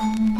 Um...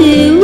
to